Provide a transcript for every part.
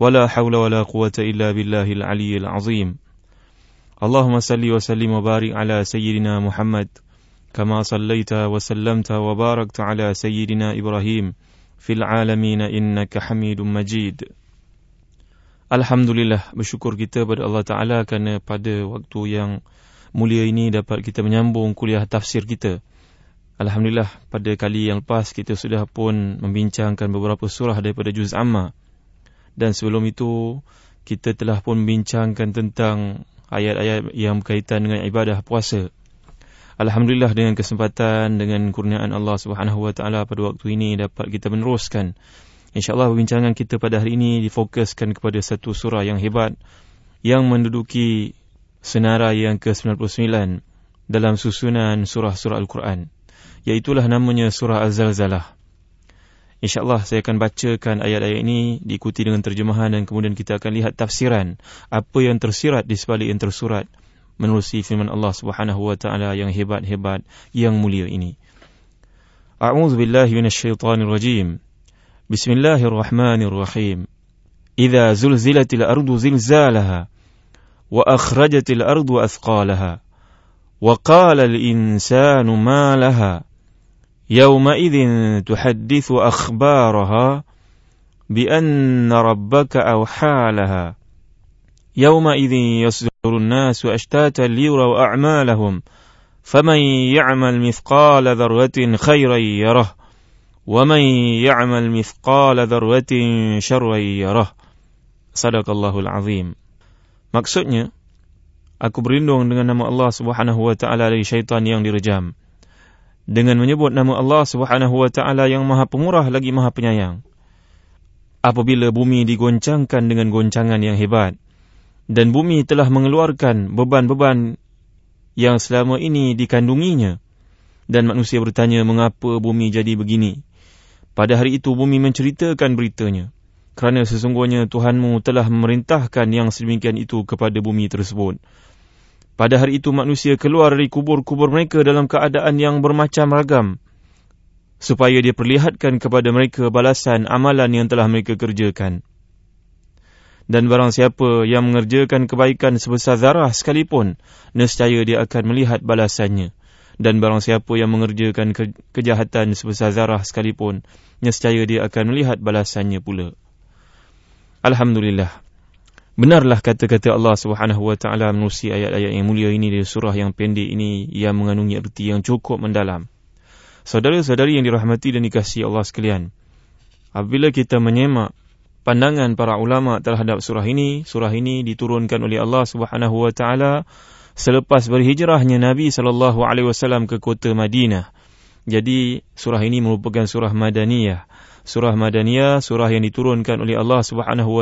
ولا حول ولا قوة إلا بالله العلي العظيم اللهم صل وسلم وبارك على سيدنا محمد كما صليت وسلمت وباركت على سيدنا إبراهيم في العالمين إنك حميد مجيد Alhamdulillah bersyukur kita kepada Allah Ta'ala kerana pada waktu yang mulia ini dapat kita menyambung kuliah tafsir kita. Alhamdulillah pada kali yang lepas kita sudah pun membincangkan beberapa surah daripada Juz Amma dan sebelum itu kita telah pun membincangkan tentang ayat-ayat yang berkaitan dengan ibadah puasa. Alhamdulillah dengan kesempatan dengan kurniaan Allah Subhanahu wa taala pada waktu ini dapat kita meneruskan insyaallah perbincangan kita pada hari ini difokuskan kepada satu surah yang hebat yang menduduki senarai yang ke-99 dalam susunan surah-surah Al-Quran iaitu namanya surah Az-Zalzalah. InsyaAllah saya akan bacakan ayat-ayat ini diikuti dengan terjemahan dan kemudian kita akan lihat tafsiran apa yang tersirat di sebalik yang tersurat menerusi firman Allah Subhanahu wa taala yang hebat-hebat yang mulia ini. A'udzu billahi minasyaitonir rajim. Bismillahirrahmanirrahim. Idza zulzilatil ardu zilzalaha wa akhrajatil ardu athqalaha wa qala al insanu ma laha يومئذ تحدث أخبارها بأن ربك أوحى لها. يومئذ يصدر الناس أشتاتا ليروا أعمالهم فمن يعمل مثقال ذرة خيرا يره ومن يعمل مثقال ذرة شرا يره. صدق الله العظيم. Maksudnya, aku berlindung dengan nama Allah Subhanahu wa taala dari dengan menyebut nama Allah Subhanahu wa taala yang Maha Pemurah lagi Maha Penyayang. Apabila bumi digoncangkan dengan goncangan yang hebat dan bumi telah mengeluarkan beban-beban yang selama ini dikandunginya dan manusia bertanya mengapa bumi jadi begini. Pada hari itu bumi menceritakan beritanya kerana sesungguhnya Tuhanmu telah memerintahkan yang sedemikian itu kepada bumi tersebut. Pada hari itu manusia keluar dari kubur-kubur mereka dalam keadaan yang bermacam ragam supaya dia perlihatkan kepada mereka balasan amalan yang telah mereka kerjakan. Dan barang siapa yang mengerjakan kebaikan sebesar zarah sekalipun, nescaya dia akan melihat balasannya. Dan barang siapa yang mengerjakan ke- kejahatan sebesar zarah sekalipun, nescaya dia akan melihat balasannya pula. Alhamdulillah. Benarlah kata-kata Allah Subhanahu wa taala menerusi ayat-ayat yang mulia ini di surah yang pendek ini yang mengandungi erti yang cukup mendalam. Saudara-saudari yang dirahmati dan dikasihi Allah sekalian. Apabila kita menyemak pandangan para ulama terhadap surah ini, surah ini diturunkan oleh Allah Subhanahu wa taala selepas berhijrahnya Nabi sallallahu alaihi wasallam ke kota Madinah. Jadi surah ini merupakan surah Madaniyah surah Madaniyah, surah yang diturunkan oleh Allah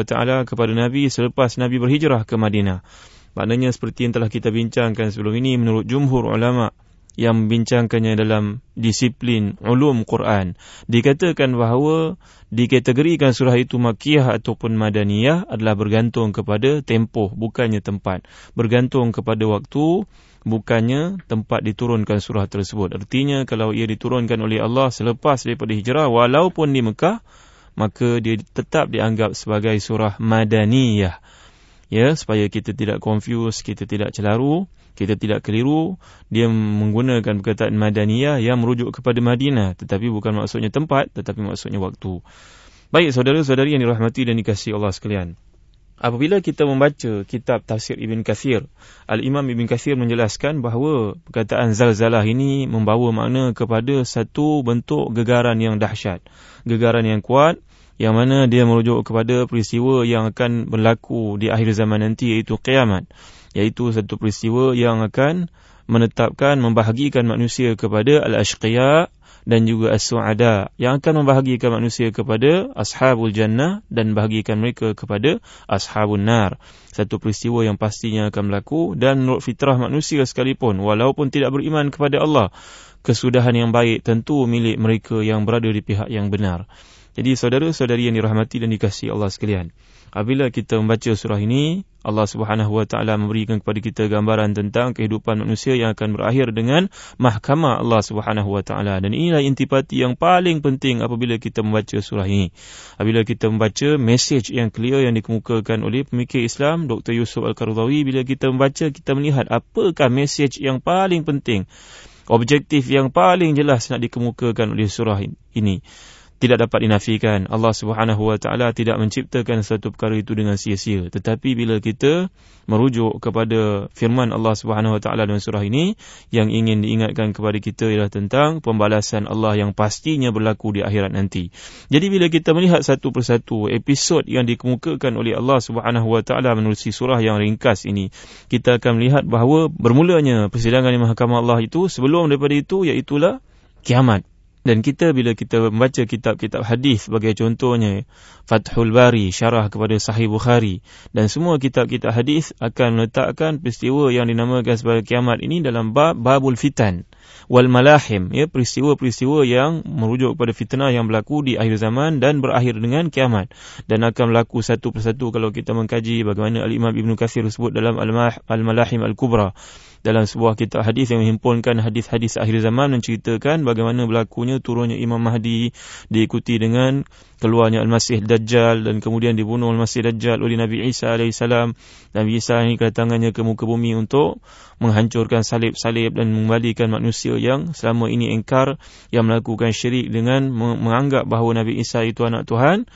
taala kepada Nabi selepas Nabi berhijrah ke Madinah. Maknanya seperti yang telah kita bincangkan sebelum ini menurut jumhur ulama yang membincangkannya dalam disiplin ulum Quran dikatakan bahawa dikategorikan surah itu makiyah ataupun madaniyah adalah bergantung kepada tempoh bukannya tempat bergantung kepada waktu bukannya tempat diturunkan surah tersebut. Artinya kalau ia diturunkan oleh Allah selepas daripada hijrah walaupun di Mekah maka dia tetap dianggap sebagai surah madaniyah. Ya, supaya kita tidak confuse, kita tidak celaru, kita tidak keliru, dia menggunakan perkataan madaniyah yang merujuk kepada Madinah tetapi bukan maksudnya tempat tetapi maksudnya waktu. Baik saudara-saudari yang dirahmati dan dikasihi Allah sekalian. Apabila kita membaca kitab tafsir Ibn Kathir, Al-Imam Ibn Kathir menjelaskan bahawa perkataan zalzalah ini membawa makna kepada satu bentuk gegaran yang dahsyat. Gegaran yang kuat yang mana dia merujuk kepada peristiwa yang akan berlaku di akhir zaman nanti iaitu kiamat. Iaitu satu peristiwa yang akan menetapkan, membahagikan manusia kepada al-ashqiya dan juga as-su'ada yang akan membahagikan manusia kepada ashabul jannah dan bahagikan mereka kepada ashabun nar. Satu peristiwa yang pastinya akan berlaku dan menurut fitrah manusia sekalipun walaupun tidak beriman kepada Allah kesudahan yang baik tentu milik mereka yang berada di pihak yang benar. Jadi saudara-saudari yang dirahmati dan dikasihi Allah sekalian Apabila kita membaca surah ini, Allah Subhanahu Wa Taala memberikan kepada kita gambaran tentang kehidupan manusia yang akan berakhir dengan mahkamah Allah Subhanahu Wa Taala dan inilah intipati yang paling penting apabila kita membaca surah ini. Apabila kita membaca mesej yang clear yang dikemukakan oleh pemikir Islam Dr. Yusuf Al-Qardawi bila kita membaca kita melihat apakah mesej yang paling penting objektif yang paling jelas nak dikemukakan oleh surah ini tidak dapat dinafikan. Allah Subhanahu Wa Taala tidak menciptakan satu perkara itu dengan sia-sia. Tetapi bila kita merujuk kepada firman Allah Subhanahu Wa Taala dalam surah ini yang ingin diingatkan kepada kita ialah tentang pembalasan Allah yang pastinya berlaku di akhirat nanti. Jadi bila kita melihat satu persatu episod yang dikemukakan oleh Allah Subhanahu Wa Taala menerusi surah yang ringkas ini, kita akan melihat bahawa bermulanya persidangan di mahkamah Allah itu sebelum daripada itu iaitu kiamat. Dan kita bila kita membaca kitab-kitab hadis sebagai contohnya Fathul Bari, syarah kepada Sahih Bukhari dan semua kitab-kitab hadis akan meletakkan peristiwa yang dinamakan sebagai kiamat ini dalam bab babul fitan wal malahim ya peristiwa-peristiwa yang merujuk kepada fitnah yang berlaku di akhir zaman dan berakhir dengan kiamat. Dan akan berlaku satu persatu kalau kita mengkaji bagaimana Al-Imam Ibn Kathir sebut dalam Al-Malahim Al-Kubra dalam sebuah kitab hadis yang menghimpunkan hadis-hadis akhir zaman menceritakan bagaimana berlakunya turunnya Imam Mahdi diikuti dengan keluarnya Al-Masih Dajjal dan kemudian dibunuh Al-Masih Dajjal oleh Nabi Isa AS Nabi Isa ini kedatangannya ke muka bumi untuk menghancurkan salib-salib dan mengembalikan manusia yang selama ini engkar yang melakukan syirik dengan menganggap bahawa Nabi Isa itu anak Tuhan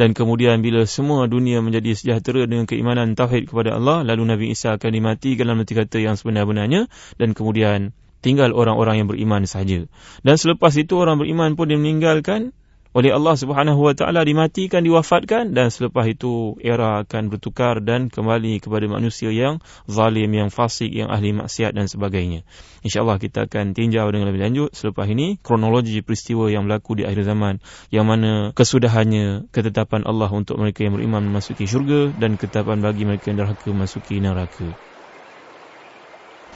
dan kemudian bila semua dunia menjadi sejahtera dengan keimanan tauhid kepada Allah lalu Nabi Isa akan dimatikan dalam arti kata yang sebenar-benarnya dan kemudian tinggal orang-orang yang beriman saja dan selepas itu orang beriman pun dia meninggalkan oleh Allah Subhanahu Wa Taala dimatikan diwafatkan dan selepas itu era akan bertukar dan kembali kepada manusia yang zalim yang fasik yang ahli maksiat dan sebagainya. Insya-Allah kita akan tinjau dengan lebih lanjut selepas ini kronologi peristiwa yang berlaku di akhir zaman yang mana kesudahannya ketetapan Allah untuk mereka yang beriman memasuki syurga dan ketetapan bagi mereka yang derhaka memasuki neraka.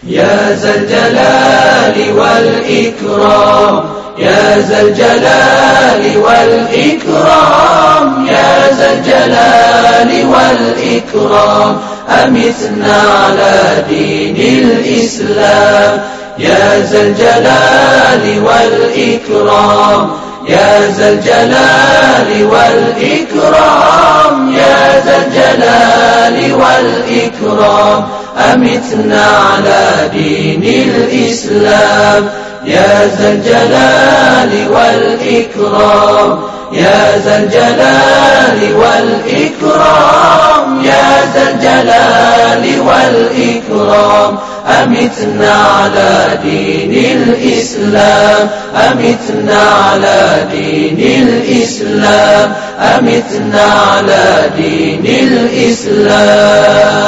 Zal Jalali wal Ikram يا ذا الجلال والإكرام يا ذا الجلال والإكرام أمثنا على دين الإسلام يا ذا الجلال والإكرام. يا ذا الجلال والإكرام يا ذا الجلال والإكرام أمتنا على دين الإسلام. يا ذا الجلال والإكرام يا ذا الجلال والإكرام يا ذا الجلال والإكرام أمتنا على دين الإسلام أمتنا على دين الإسلام أمتنا على دين الإسلام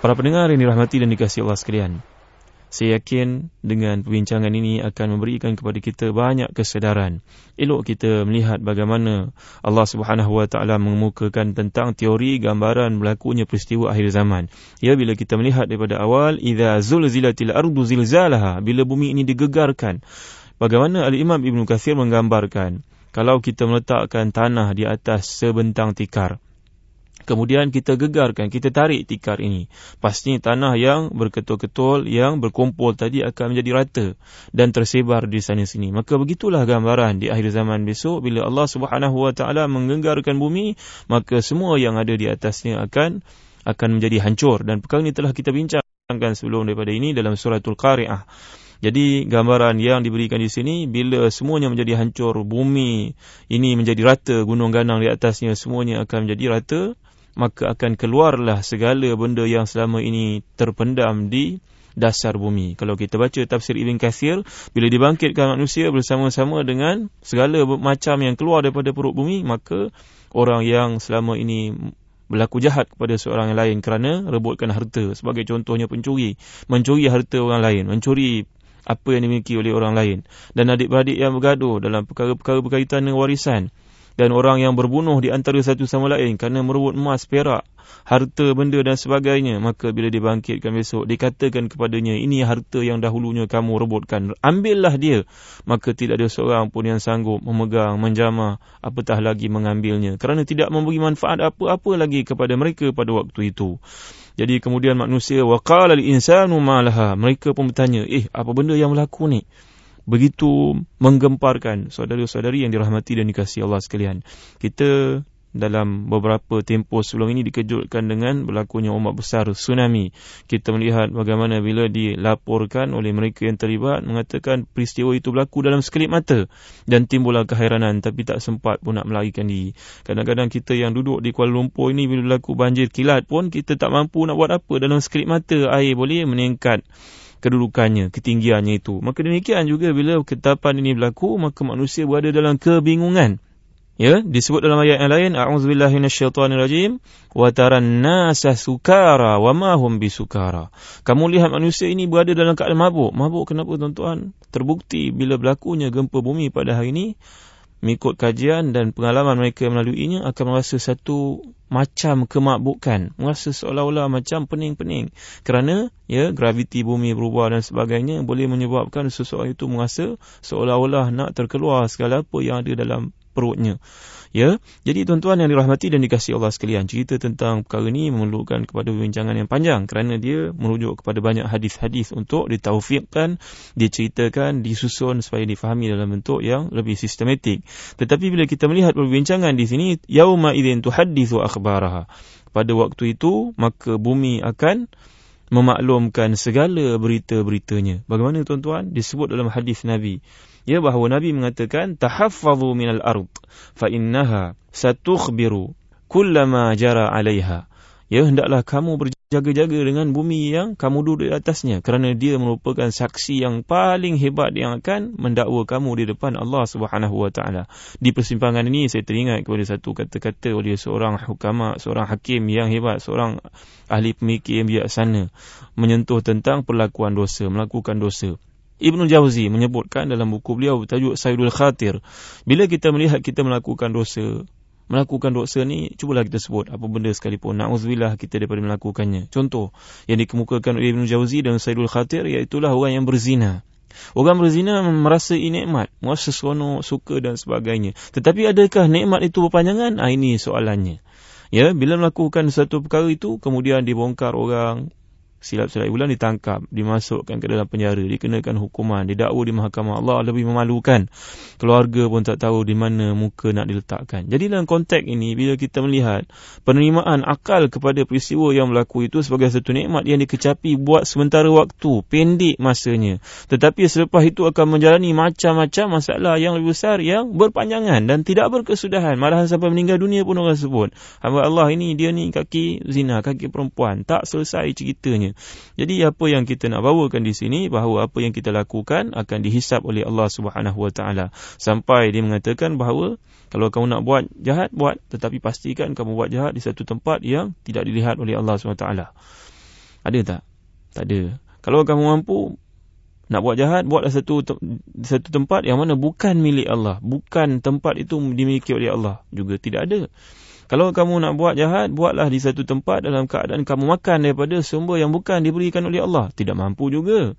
Para pendengar yang dirahmati dan dikasihi Allah sekalian. Saya yakin dengan perbincangan ini akan memberikan kepada kita banyak kesedaran. Elok kita melihat bagaimana Allah Subhanahu Wa Taala mengemukakan tentang teori gambaran berlakunya peristiwa akhir zaman. Ya bila kita melihat daripada awal idza zulzilatil ardu zilzalaha bila bumi ini digegarkan. Bagaimana Al-Imam Ibn Kathir menggambarkan kalau kita meletakkan tanah di atas sebentang tikar kemudian kita gegarkan, kita tarik tikar ini. Pastinya tanah yang berketul-ketul, yang berkumpul tadi akan menjadi rata dan tersebar di sana sini. Maka begitulah gambaran di akhir zaman besok bila Allah Subhanahu Wa Taala menggenggarkan bumi, maka semua yang ada di atasnya akan akan menjadi hancur dan perkara ini telah kita bincangkan sebelum daripada ini dalam suratul Qari'ah. Jadi gambaran yang diberikan di sini bila semuanya menjadi hancur, bumi ini menjadi rata, gunung ganang di atasnya semuanya akan menjadi rata, maka akan keluarlah segala benda yang selama ini terpendam di dasar bumi. Kalau kita baca tafsir Ibn Kathir, bila dibangkitkan manusia bersama-sama dengan segala macam yang keluar daripada perut bumi, maka orang yang selama ini berlaku jahat kepada seorang yang lain kerana rebutkan harta. Sebagai contohnya pencuri. Mencuri harta orang lain. Mencuri apa yang dimiliki oleh orang lain dan adik-beradik yang bergaduh dalam perkara-perkara berkaitan dengan warisan dan orang yang berbunuh di antara satu sama lain kerana merebut emas, perak, harta, benda dan sebagainya maka bila dibangkitkan besok dikatakan kepadanya ini harta yang dahulunya kamu rebutkan. Ambillah dia. Maka tidak ada seorang pun yang sanggup memegang, menjamah apatah lagi mengambilnya. Kerana tidak memberi manfaat apa-apa lagi kepada mereka pada waktu itu. Jadi kemudian manusia waqala lil insanu malaha mereka pun bertanya eh apa benda yang berlaku ni begitu menggemparkan saudara-saudari yang dirahmati dan dikasihi Allah sekalian. Kita dalam beberapa tempoh sebelum ini dikejutkan dengan berlakunya ombak besar tsunami. Kita melihat bagaimana bila dilaporkan oleh mereka yang terlibat mengatakan peristiwa itu berlaku dalam sekelip mata dan timbullah keheranan tapi tak sempat pun nak melarikan diri. Kadang-kadang kita yang duduk di Kuala Lumpur ini bila berlaku banjir kilat pun kita tak mampu nak buat apa dalam sekelip mata air boleh meningkat kedudukannya, ketinggiannya itu. Maka demikian juga bila ketapan ini berlaku, maka manusia berada dalam kebingungan. Ya, disebut dalam ayat yang lain, a'udzubillahi minasyaitonirrajim, wa taran nasa sukara wa ma hum bisukara. Kamu lihat manusia ini berada dalam keadaan mabuk. Mabuk kenapa tuan-tuan? Terbukti bila berlakunya gempa bumi pada hari ini, mengikut kajian dan pengalaman mereka melaluinya akan merasa satu macam kemabukkan merasa seolah-olah macam pening-pening. Kerana ya graviti bumi berubah dan sebagainya boleh menyebabkan seseorang itu merasa seolah-olah nak terkeluar segala apa yang ada dalam perutnya Ya, jadi tuan-tuan yang dirahmati dan dikasihi Allah sekalian, cerita tentang perkara ini memerlukan kepada perbincangan yang panjang kerana dia merujuk kepada banyak hadis-hadis untuk ditaufiqkan, diceritakan, disusun supaya difahami dalam bentuk yang lebih sistematik. Tetapi bila kita melihat perbincangan di sini, yauma idzin tuhaddithu akhbaraha. Pada waktu itu, maka bumi akan memaklumkan segala berita-beritanya. Bagaimana tuan-tuan? Disebut dalam hadis Nabi ya bahawa Nabi mengatakan tahaffazu minal ard fa innaha satukhbiru kullama jara 'alayha ya hendaklah kamu berjaga-jaga dengan bumi yang kamu duduk di atasnya kerana dia merupakan saksi yang paling hebat yang akan mendakwa kamu di depan Allah Subhanahu wa taala. Di persimpangan ini saya teringat kepada satu kata-kata oleh seorang hukama seorang hakim yang hebat seorang ahli pemikir yang bijaksana menyentuh tentang perlakuan dosa melakukan dosa Ibn Jauzi menyebutkan dalam buku beliau bertajuk Sayyidul Khatir. Bila kita melihat kita melakukan dosa, melakukan dosa ni, cubalah kita sebut apa benda sekalipun. Na'udzubillah kita daripada melakukannya. Contoh, yang dikemukakan oleh Ibn Jauzi dan Sayyidul Khatir, iaitulah orang yang berzina. Orang berzina merasa nikmat, merasa seronok, suka dan sebagainya. Tetapi adakah nikmat itu berpanjangan? Ah, ini soalannya. Ya, bila melakukan satu perkara itu, kemudian dibongkar orang, silap-silap bulan ditangkap, dimasukkan ke dalam penjara, dikenakan hukuman, didakwa di mahkamah Allah lebih memalukan. Keluarga pun tak tahu di mana muka nak diletakkan. Jadi dalam konteks ini, bila kita melihat penerimaan akal kepada peristiwa yang berlaku itu sebagai satu nikmat yang dikecapi buat sementara waktu, pendek masanya. Tetapi selepas itu akan menjalani macam-macam masalah yang lebih besar yang berpanjangan dan tidak berkesudahan. Malahan sampai meninggal dunia pun orang sebut. Hamba Allah ini, dia ni kaki zina, kaki perempuan. Tak selesai ceritanya. Jadi apa yang kita nak bawakan di sini bahawa apa yang kita lakukan akan dihisap oleh Allah Subhanahu Wa Taala sampai dia mengatakan bahawa kalau kamu nak buat jahat buat tetapi pastikan kamu buat jahat di satu tempat yang tidak dilihat oleh Allah Subhanahu Wa Taala. Ada tak? Tak ada. Kalau kamu mampu nak buat jahat buatlah satu satu tempat yang mana bukan milik Allah, bukan tempat itu dimiliki oleh Allah juga tidak ada. Kalau kamu nak buat jahat, buatlah di satu tempat dalam keadaan kamu makan daripada sumber yang bukan diberikan oleh Allah. Tidak mampu juga.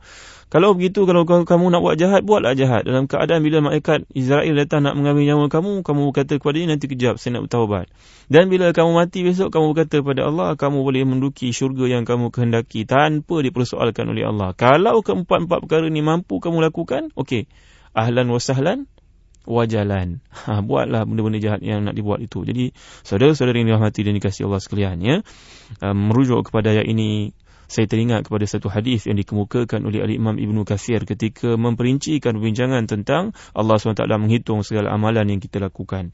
Kalau begitu, kalau kamu nak buat jahat, buatlah jahat. Dalam keadaan bila malaikat Israel datang nak mengambil nyawa kamu, kamu berkata kepada dia, nanti kejap, saya nak bertawabat. Dan bila kamu mati besok, kamu berkata kepada Allah, kamu boleh menduki syurga yang kamu kehendaki tanpa dipersoalkan oleh Allah. Kalau keempat-empat perkara ini mampu kamu lakukan, okey. Ahlan wa sahlan, wajalan. Ha, buatlah benda-benda jahat yang nak dibuat itu. Jadi, saudara-saudara yang dirahmati dan dikasih Allah sekalian, ya, um, merujuk kepada ayat ini, saya teringat kepada satu hadis yang dikemukakan oleh Al-Imam Ibn Kathir ketika memperincikan perbincangan tentang Allah SWT menghitung segala amalan yang kita lakukan.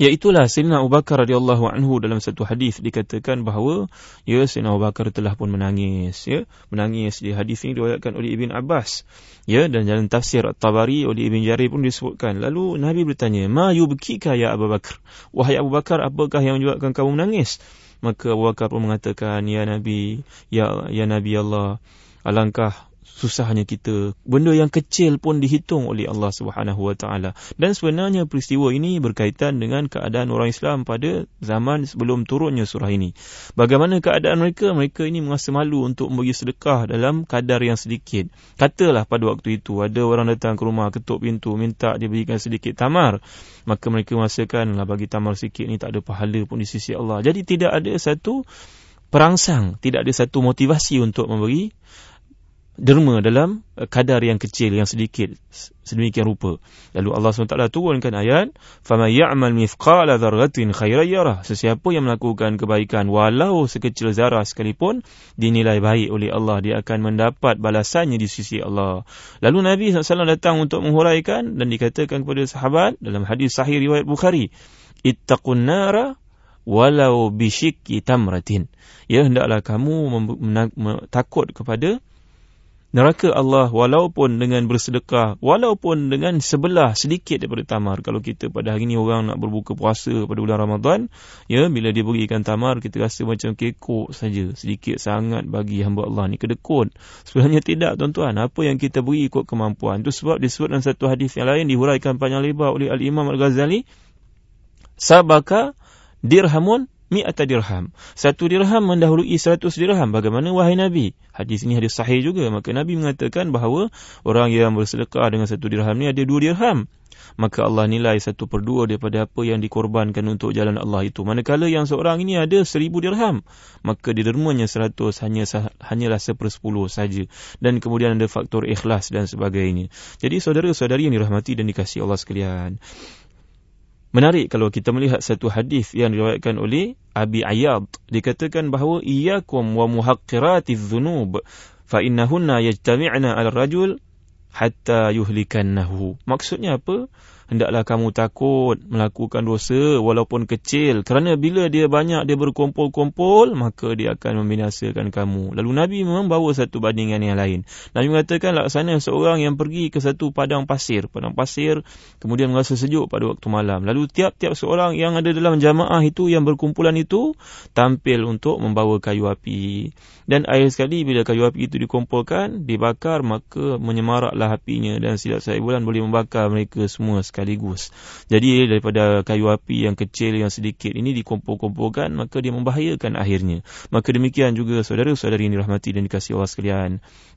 Iaitulah Sayyidina Abu Bakar radhiyallahu anhu dalam satu hadis dikatakan bahawa ya Sayyidina Abu Bakar telah pun menangis ya. Menangis di hadis ini diriwayatkan oleh Ibn Abbas ya. Dan dalam tafsir At-Tabari oleh Ibn Jarir pun disebutkan. Lalu Nabi bertanya ma yubkika ya Abu Bakar? Wahai Abu Bakar apakah yang menyebabkan kamu menangis? Maka Abu Bakar pun mengatakan ya Nabi ya ya Nabi Allah alangkah susahnya kita. Benda yang kecil pun dihitung oleh Allah Subhanahu Wa Taala. Dan sebenarnya peristiwa ini berkaitan dengan keadaan orang Islam pada zaman sebelum turunnya surah ini. Bagaimana keadaan mereka? Mereka ini merasa malu untuk memberi sedekah dalam kadar yang sedikit. Katalah pada waktu itu ada orang datang ke rumah ketuk pintu minta dia berikan sedikit tamar. Maka mereka merasakan lah bagi tamar sedikit ni tak ada pahala pun di sisi Allah. Jadi tidak ada satu perangsang, tidak ada satu motivasi untuk memberi derma dalam eh, kadar yang kecil yang sedikit sedemikian rupa. Lalu Allah SWT turunkan ayat fama ya'mal mithqala dzarratin khairan yarah. Sesiapa yang melakukan kebaikan walau sekecil zarah sekalipun dinilai baik oleh Allah dia akan mendapat balasannya di sisi Allah. Lalu Nabi SAW datang untuk menghuraikan dan dikatakan kepada sahabat dalam hadis sahih riwayat Bukhari ittaqun nara walau bisyikki tamratin. Ya hendaklah kamu takut kepada neraka Allah walaupun dengan bersedekah walaupun dengan sebelah sedikit daripada tamar. Kalau kita pada hari ini orang nak berbuka puasa pada bulan Ramadan ya bila dia berikan tamar kita rasa macam kekok saja. Sedikit sangat bagi hamba Allah ni kedekut. Sebenarnya tidak tuan-tuan. Apa yang kita beri ikut kemampuan. Itu sebab disebut dalam satu hadis yang lain dihuraikan panjang lebar oleh Al-Imam Al-Ghazali sabaka dirhamun mi'ata dirham. Satu dirham mendahului seratus dirham. Bagaimana wahai Nabi? Hadis ini hadis sahih juga. Maka Nabi mengatakan bahawa orang yang bersedekah dengan satu dirham ni ada dua dirham. Maka Allah nilai satu per dua daripada apa yang dikorbankan untuk jalan Allah itu. Manakala yang seorang ini ada seribu dirham. Maka didermanya seratus hanya, hanyalah sepersepuluh saja. Dan kemudian ada faktor ikhlas dan sebagainya. Jadi saudara-saudari yang dirahmati dan dikasih Allah sekalian. Menarik kalau kita melihat satu hadis yang diriwayatkan oleh Abi Ayyad. Dikatakan bahawa iyyakum wa muhaqqiratiz dzunub fa innahunna yajtami'na 'ala ar-rajul hatta yuhlikannahu. Maksudnya apa? hendaklah kamu takut melakukan dosa walaupun kecil. Kerana bila dia banyak dia berkumpul-kumpul maka dia akan membinasakan kamu. Lalu Nabi memang bawa satu bandingan yang lain. Nabi mengatakan laksana seorang yang pergi ke satu padang pasir. Padang pasir kemudian merasa sejuk pada waktu malam. Lalu tiap-tiap seorang yang ada dalam jamaah itu yang berkumpulan itu tampil untuk membawa kayu api. Dan akhir sekali bila kayu api itu dikumpulkan dibakar maka menyemaraklah apinya dan silap saya bulan boleh membakar mereka semua sekali sekaligus. Jadi daripada kayu api yang kecil yang sedikit ini dikumpul-kumpulkan maka dia membahayakan akhirnya. Maka demikian juga saudara-saudari yang dirahmati dan dikasihi Allah sekalian.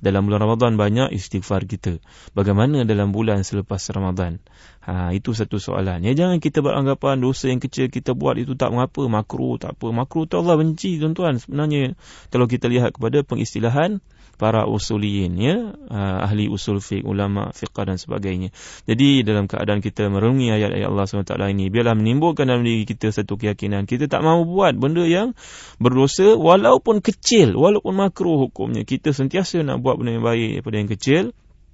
Dalam bulan Ramadan banyak istighfar kita. Bagaimana dalam bulan selepas Ramadan? Ha, itu satu soalan. Ya, jangan kita beranggapan dosa yang kecil kita buat itu tak mengapa. Makruh tak apa. Makruh tu Allah benci tuan-tuan. Sebenarnya kalau kita lihat kepada pengistilahan para usuliyin ya uh, ahli usul fiqh ulama fiqh dan sebagainya jadi dalam keadaan kita merenungi ayat-ayat Allah SWT ini biarlah menimbulkan dalam diri kita satu keyakinan kita tak mahu buat benda yang berdosa walaupun kecil walaupun makruh hukumnya kita sentiasa nak buat benda yang baik daripada yang kecil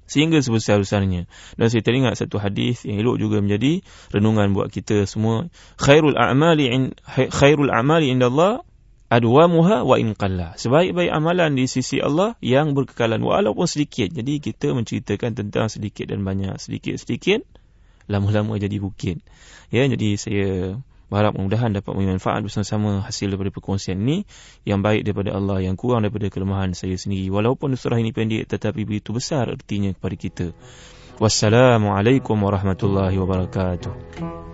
sehingga sebesar-besarnya. Dan saya teringat satu hadis yang elok juga menjadi renungan buat kita semua. Khairul a'mali khairul a'mali indallah adwamuha wa in qalla. Sebaik-baik amalan di sisi Allah yang berkekalan walaupun sedikit. Jadi kita menceritakan tentang sedikit dan banyak, sedikit-sedikit lama-lama jadi bukit. Ya, jadi saya berharap mudah-mudahan dapat bermanfaat bersama-sama hasil daripada perkongsian ini yang baik daripada Allah yang kurang daripada kelemahan saya sendiri. Walaupun surah ini pendek tetapi begitu besar artinya kepada kita. Wassalamualaikum warahmatullahi wabarakatuh.